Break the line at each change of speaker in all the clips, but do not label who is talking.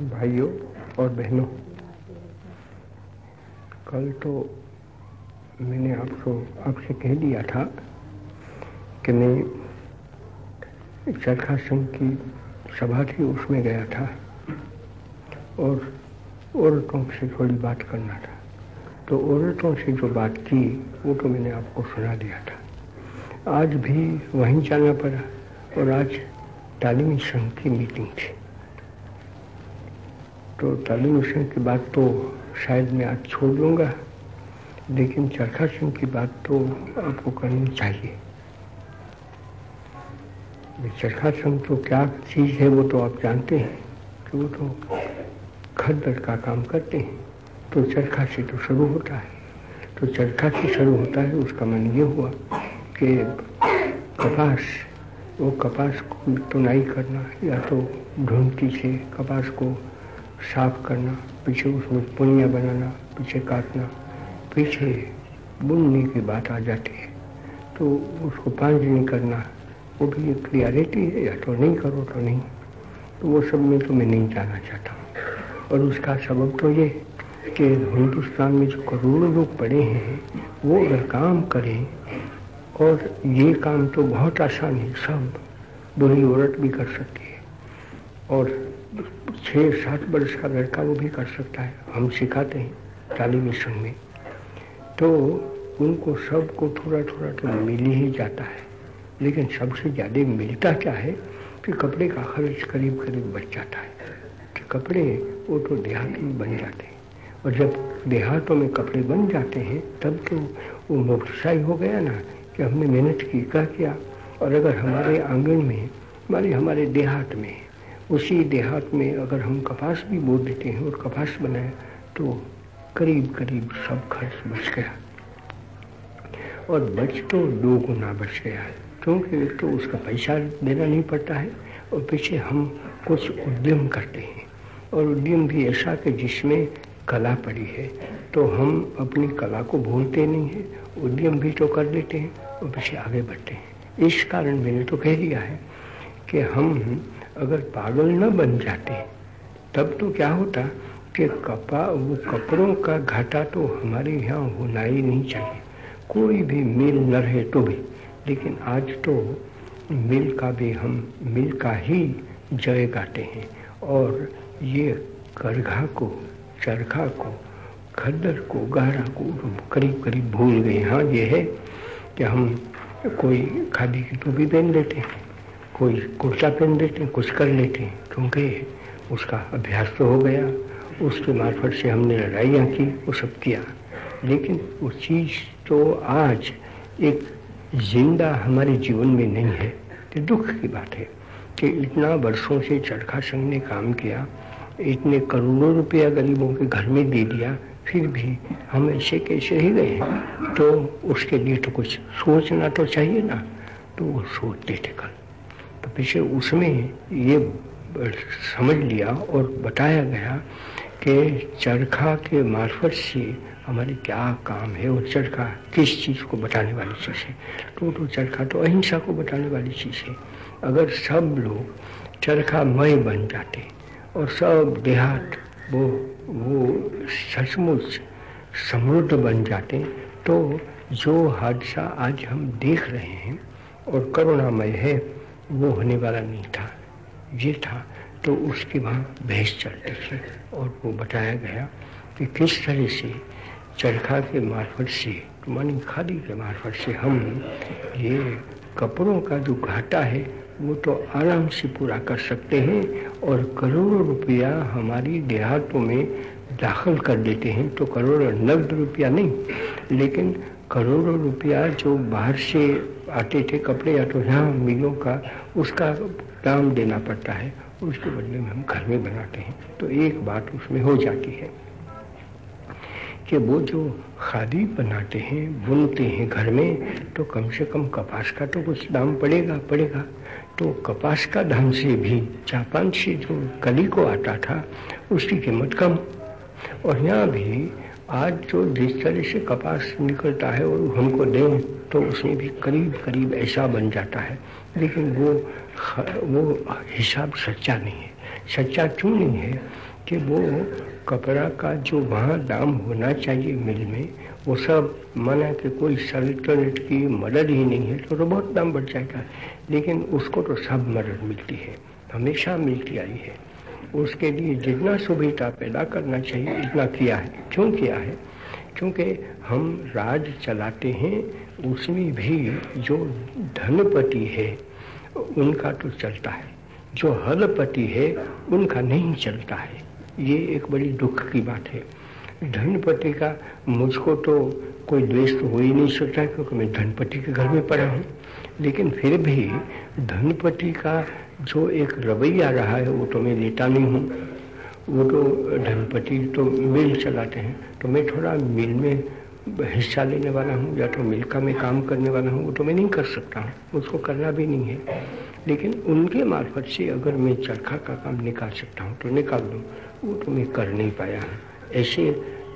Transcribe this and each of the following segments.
भाइयों और बहनों, कल तो मैंने आपको, आपसे कह दिया था कि मैं चरखा संघ की सभा थी, उसमें गया था और औरतों से थोड़ी बात करना था। तो औरतों से जो बात की, वो तो मैंने आपको सुना दिया था। आज भी वहीं जाना पड़ा और आज तालीमी संघ की मीटिंग थी। तो तालीमी की बात तो शायद मैं आज छोड़ दूँगा, लेकिन चरखा सिंह की बात तो आपको करनी चाहिए। चरखा संघ तो क्या चीज़ है वो तो आप जानते हैं कि वो तो खद्दर का काम करते हैं। तो चरखा से तो शुरू होता है। तो चरखा से शुरू होता है, उसका मन ये हुआ कि कपास, वो कपास को तुनाई करना, या तो ढूंढती से कपास को साफ़ करना, पीछे उसमें पुनिया बनाना, पीछे काटना, पीछे बुनने की बात आ जाती है। तो उसको पांचनी करना, वो भी एक क्रिया रहती है, या तो नहीं करो तो नहीं। तो वो सब में तो मैं नहीं जाना चाहता हूँ। और उसका सबब तो ये कि हिंदुस्तान में जो करोड़ों लोग पड़े हैं, वो अगर काम करें, और ये काम तो बहुत आसान है, सब बुरी औरत भी कर सकती है। और छः सात वर्ष का लड़का वो भी कर सकता है। हम सिखाते हैं तालीमी संघ में। तो उनको सबको थोड़ा थोड़ा तो मिल ही जाता है। लेकिन सबसे ज़्यादा मिलता क्या है कि कपड़े का खर्च करीब करीब बच जाता है। कि कपड़े, वो तो देहात में बन जाते हैं। और जब देहातों में कपड़े बन जाते हैं, तब तो वो व्यवसाय हो गया ना कि हमने मेहनत की, क्या किया? और अगर हमारे आँगन में, हमारे हमारे देहात में उसी देहात में अगर हम कपास भी बो देते हैं और कपास बनाए तो करीब करीब सब खर्च बच गया। और बच तो दो गुना बच गया है, क्योंकि एक तो उसका पैसा देना नहीं पड़ता है और पीछे हम कुछ उद्यम करते हैं। और उद्यम भी ऐसा कि जिसमें कला पड़ी है तो हम अपनी कला को भूलते नहीं हैं, उद्यम भी तो कर लेते हैं और पीछे आगे बढ़ते हैं। इस कारण मैंने तो कह दिया है कि हम अगर पागल न बन जाते, तब तो क्या होता कि कपा, वो कपड़ों का घाटा तो हमारे यहाँ होना ही नहीं चाहिए। कोई भी मिल न रहे तो भी। लेकिन आज तो मिल का भी हम, मिल का ही जय गाते हैं। और ये करघा को चरखा को, खद्दर को, गहरा को करीब करीब भूल गए। हाँ ये है कि हम कोई खादी की टोपी पहन लेते हैं। कोई कुर्ता पहन लेते हैं कुछ कर लेते हैं क्योंकि उसका अभ्यास तो हो गया। उसके मार्फत से हमने लड़ाइयाँ की, वो सब किया। लेकिन वो चीज़ तो आज एक ज़िंदा हमारे जीवन में नहीं है तो दुख की बात है कि इतना वर्षों से चरखा संघ ने काम किया, इतने करोड़ों रुपया गरीबों के घर में दे दिया, फिर भी हम ऐसे कैसे ही गए तो उसके लिए तो कुछ सोचना तो चाहिए ना तो वो सोचते थे कल। तो पीछे उसमें ये समझ लिया और बताया गया कि चरखा के मार्फत से हमारे क्या काम है और चरखा किस चीज़ को बताने वाली चीज़ है। तो तो चरखा तो अहिंसा को बताने वाली चीज़ है। अगर सब लोग चरखा मय बन जाते और सब देहात वो वो सचमुच समृद्ध बन जाते तो जो हादसा आज हम देख रहे हैं और करुणामय है वो होने वाला नहीं था। ये था तो उसकी वहाँ बहस चलती थी और वो बताया गया कि किस तरह से चरखा के मार्फत से, मानी खादी के मार्फत से हम ये कपड़ों का जो घाटा है, वो तो आराम से पूरा कर सकते हैं और करोड़ों रुपया हमारी देहातों में दाखिल कर देते हैं तो करोड़ों नकद रुपया नहीं, लेकिन करोड़ों रुपया जो बाहर से आते थे, कपड़े या तो यहाँ मिलों का, उसका दाम देना पड़ता है। उसके बदले में हम घर में बनाते हैं तो एक बात उसमें हो जाती है कि वो जो खादी बनाते हैं, बुनते हैं घर में तो कम से कम कपास का तो कुछ दाम पड़ेगा पड़ेगा। तो कपास का धान से भी जापान से जो कली को आता था, उसकी कीमत कम। और यहाँ भी आज जो जिस तरह से कपास निकलता है और हमको दें तो उसमें भी करीब करीब ऐसा बन जाता है। लेकिन वो वो हिसाब सच्चा नहीं है। सच्चा क्यों नहीं है कि वो कपड़ा का जो वहाँ दाम होना चाहिए मिल में वो सब माना कि कोई सल्टनट की मदद ही नहीं है तो, तो बहुत दाम बढ़ जाएगा। लेकिन उसको तो सब मदद मिलती है। हमेशा मिलती आई है। उसके लिए जितना सुविधा पैदा करना चाहिए, इतना किया है। क्यों किया है? क्योंकि हम राज चलाते हैं, उसमें भी जो धनपति है, उनका तो चलता है। जो हलपति है, उनका नहीं चलता है। ये एक बड़ी दुख की बात है। धनपति का मुझको तो कोई द्वेष तो हो ही नहीं सकता, क्योंकि मैं धनपति के घर में पड़ा हूँ। लेकिन फिर भी धनपति का जो एक रवैया रहा है, वो तो मैं लेता नहीं हूँ। वो तो धनपति तो मिल चलाते हैं। तो मैं थोड़ा मिल में हिस्सा लेने वाला हूँ, या तो मिल का मैं काम करने वाला हूँ, वो तो मैं नहीं कर सकता हूँ। उसको करना भी नहीं है। लेकिन उनके मार्फत से अगर मैं चरखा का काम निकाल सकता हूँ तो निकाल दूँ। वो तो मैं कर नहीं पाया हूँ। ऐसे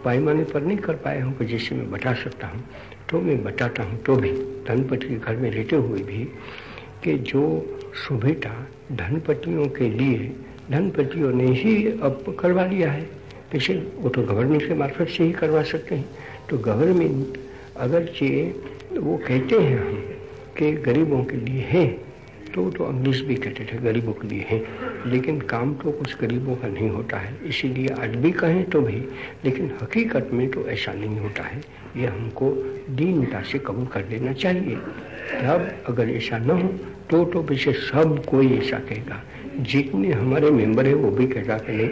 पैमाने पर नहीं कर पाया हूँ कि जैसे मैं बता सकता हूँ। तो मैं बताता हूँ तो भी। धनपति के घर में रहते हुए भी कि जो सुविधा धनपतियों के लिए, धनपतियों ने ही अब करवा लिया है। जैसे वो तो गवर्नमेंट के मार्फत से ही करवा सकते हैं। तो गवर्नमेंट अगर चाहिए वो कहते हैं हम कि गरीबों के लिए है। तो तो अंग्रेज़ भी कहते थे, गरीबों के लिए है। लेकिन काम तो कुछ गरीबों का नहीं होता है। इसीलिए आज भी कहें तो भी, लेकिन हकीकत में तो ऐसा नहीं होता है। ये हमको दीनता से कबूल कर लेना चाहिए। तब अगर ऐसा न हो तो तो पीछे सब कोई ऐसा कहेगा। जितने हमारे मेंबर है, वो भी कहता कि नहीं,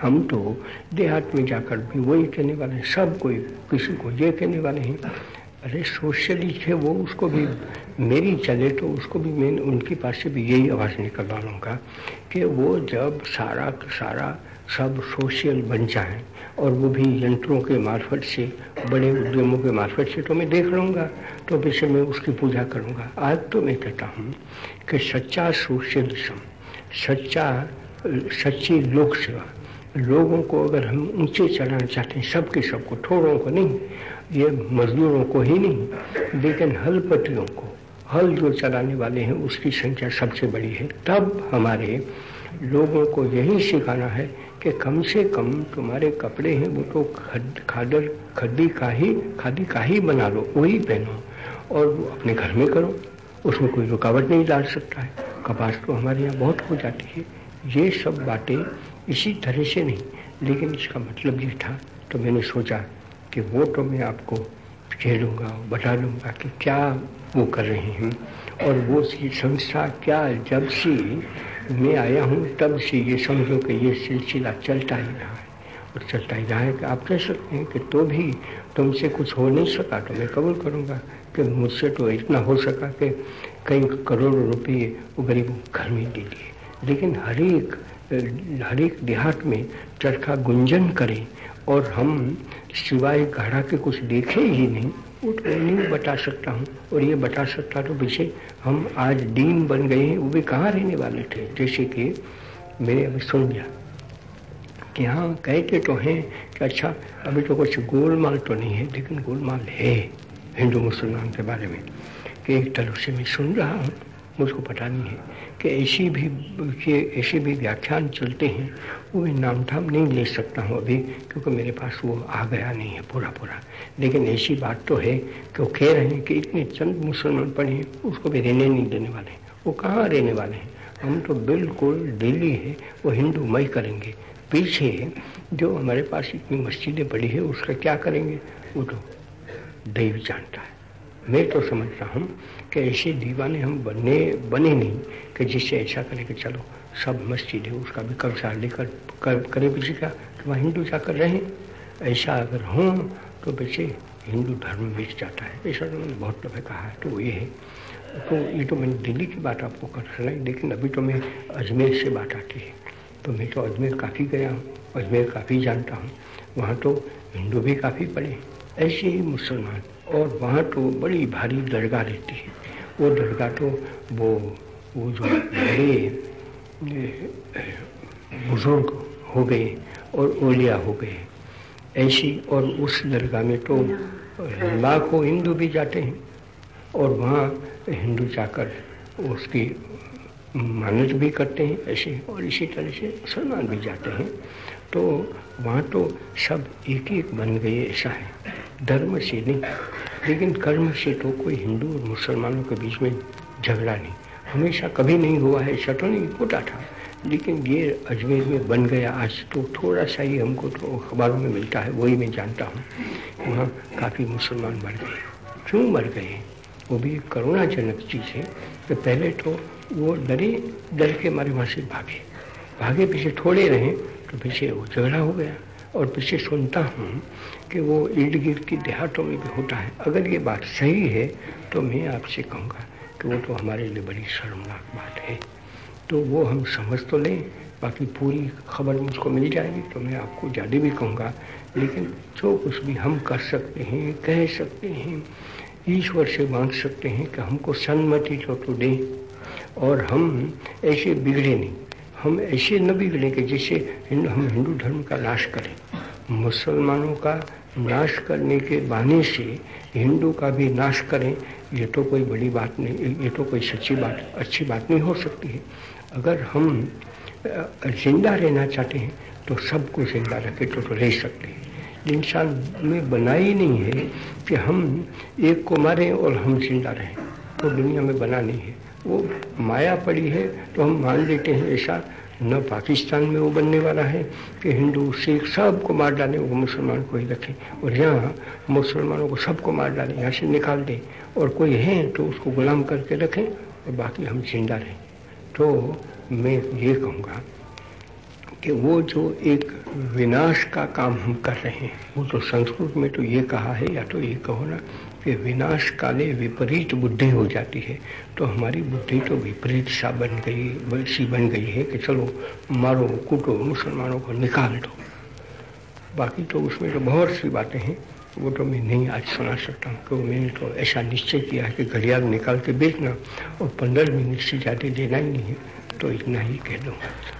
हम तो देहात में जाकर भी वही कहने वाले हैं। सब कोई किसी को ये कहने वाले हैं। अरे सोशलिस्ट है वो, उसको भी मेरी चले तो उसको भी मैं, उनके पास से भी यही आवाज़ निकलवा लूँगा कि वो जब सारा का सारा सब सोशल बन जाए और वो भी यंत्रों के मार्फत से, बड़े उद्यमों के मार्फत से तो मैं देख लूँगा तो वैसे मैं उसकी पूजा करूँगा। आज तो मैं कहता हूँ कि सच्चा सोशलिज्म सच्चा, सच्ची लोक सेवा, लोगों को अगर हम ऊँचे चढ़ाना चाहते हैं, सबके सबको, थोड़ों को नहीं, ये मजदूरों को ही नहीं, लेकिन हलपतियों को हल जो चलाने वाले हैं, उसकी संख्या सबसे बड़ी है। तब हमारे लोगों को यही सिखाना है कि कम से कम तुम्हारे कपड़े हैं, वो तो खद, खादर, खद्दी का ही, खादी का ही बना लो, वही पहनो और अपने घर में करो। उसमें कोई रुकावट नहीं डाल सकता है। कपास तो हमारे यहाँ बहुत हो जाती है। ये सब बातें इसी तरह से नहीं, लेकिन इसका मतलब ये था तो मैंने सोचा कि वो तो मैं आपको दूँगा बता दूँगा कि क्या वो कर रहे हैं। और वो सी संस्था क्या जब से मैं आया हूँ, तब से ये समझो कि ये सिलसिला चलता ही रहा है। और चलता ही रहा है कि आप कह सकते हैं कि तो भी तुमसे कुछ हो नहीं सका तो मैं कबूल करूँगा कि मुझसे तो इतना हो सका कि कई करोड़ों रुपये वो गरीबों घर में दे दिए। लेकिन हर एक हर एक देहात में चरखा गुंजन करें और हम सिवाय घड़ा के कुछ देखे ही नहीं वो तो नहीं बता सकता हूँ। और ये बता सकता तो पीछे हम आज दीन बन गए हैं, वो भी कहाँ रहने वाले थे? जैसे कि मैंने अभी सुन लिया कि हाँ कहते तो हैं कि अच्छा अभी तो कुछ गोलमाल तो नहीं है, लेकिन गोलमाल है हिंदू मुसलमान के बारे में। कि एक तरह से मैं सुन रहा हूँ, मुझको पता नहीं है। कि ऐसी भी, के ऐसे भी व्याख्यान चलते हैं, वो मैं नाम ठाम नहीं ले सकता हूँ अभी, क्योंकि मेरे पास वो आ गया नहीं है पूरा पूरा लेकिन ऐसी बात तो है कि वो कह रहे हैं कि इतने चंद मुसलमान पढ़े हैं, उसको भी रहने नहीं देने वाले वो कहाँ रहने वाले हैं? हम तो बिल्कुल दिल्ली है, वो हिंदू मई करेंगे। पीछे जो हमारे पास इतनी मस्जिदें पड़ी है, उसका क्या करेंगे? वो तो दैव जानता है। मैं तो समझता हूँ कि ऐसे दीवाने हम बनने बने नहीं कि जिससे ऐसा करें कि चलो सब मस्जिद है उसका भी कब्जा लेकर कर, करें पीछे क्या कि वहाँ हिंदू जाकर रहें। ऐसा अगर हो तो वैसे हिंदू धर्म बिक जाता है। ऐसा तो मैंने बहुत दफ़े कहा है तो ये है। तो ये तो मैंने दिल्ली की बात आपको कर सुनाई लेकिन अभी तो मैं अजमेर से बात आती है। तो मैं तो अजमेर काफ़ी गया हूँ अजमेर काफ़ी जानता हूँ। वहाँ तो हिंदू भी काफ़ी पड़े। ऐसे ही मुसलमान और वहाँ तो बड़ी भारी दरगाह रहती है। वो दरगाह तो वो वो जो बड़े बुज़ुर्ग हो गए और ओलिया हो गए। ऐसी और उस दरगाह में तो लाखों हिंदू भी जाते हैं और वहाँ हिंदू जाकर उसकी मानस भी करते हैं, ऐसे और इसी तरह से मुसलमान भी जाते हैं। तो वहाँ तो सब एक एक बन गए, ऐसा है। धर्म से नहीं, लेकिन कर्म से तो कोई हिंदू और मुसलमानों के बीच में झगड़ा नहीं। हमेशा कभी नहीं हुआ है, ऐसा तो नहीं होता था। लेकिन ये अजमेर में बन गया, आज तो थोड़ा सा ही हमको तो अखबारों में मिलता है, वही मैं जानता हूँ। वहाँ काफ़ी मुसलमान मर गए। क्यों मर गए? वो भी करुणाजनक चीज़ है कि पहले तो वो डरे, डर के मारे वहाँ से भागे। भागे, पीछे थोड़े रहे तो पीछे वो झगड़ा हो गया। और पीछे सुनता हूँ कि वो इर्द गिर्द की देहातों में भी होता है। अगर ये बात सही है तो मैं आपसे कहूँगा कि वो तो हमारे लिए बड़ी शर्मनाक बात है। तो वो हम समझ तो लें, बाकी पूरी खबर मुझको मिल जाएगी तो मैं आपको ज़्यादा भी कहूँगा। लेकिन जो कुछ भी हम कर सकते हैं, कह सकते हैं ईश्वर से मांग सकते हैं कि हमको सन्मति तो, तो दें और हम ऐसे बिगड़े नहीं। हम ऐसे न बिगड़े कि जैसे हम हिंदू धर्म का नाश करें। मुसलमानों का नाश करने के बहाने से हिंदू का भी नाश करें ये तो कोई बड़ी बात नहीं ये तो कोई सच्ची बात अच्छी बात नहीं हो सकती है। अगर हम ज़िंदा रहना चाहते हैं तो सबको ज़िंदा रखे तो, तो रह सकते हैं। इंसान में बना ही नहीं है कि हम एक को मारें और हम ज़िंदा रहें। तो दुनिया में बना नहीं है। वो माया पड़ी है तो हम मान लेते हैं ऐसा न पाकिस्तान में वो बनने वाला है कि हिंदू, सिख सबको मार डालें, वो मुसलमान को ही रखें। और यहाँ मुसलमानों को सबको मार डालें, यहाँ से निकाल दें। और कोई है तो उसको गुलाम करके रखें और बाकी हम ज़िंदा रहें। तो मैं ये कहूँगा कि वो जो एक विनाश का काम हम कर रहे हैं, वो तो संस्कृत में तो ये कहा है या तो ये कहो ना कि विनाश काले विपरीत बुद्धि हो जाती है तो हमारी बुद्धि तो विपरीत सा बन गई, वैसी बन गई है कि चलो मारो, कूटो, मुसलमानों को निकाल दो। बाकी तो उसमें तो बहुत सी बातें हैं, वो तो मैं नहीं आज सुना सकता हूँ, क्योंकि मैंने तो ऐसा निश्चय किया है कि घड़ियाल निकाल के बेचना और पंद्रह मिनट से ज़्यादा देना ही नहीं है तो इतना ही कह दूँगा।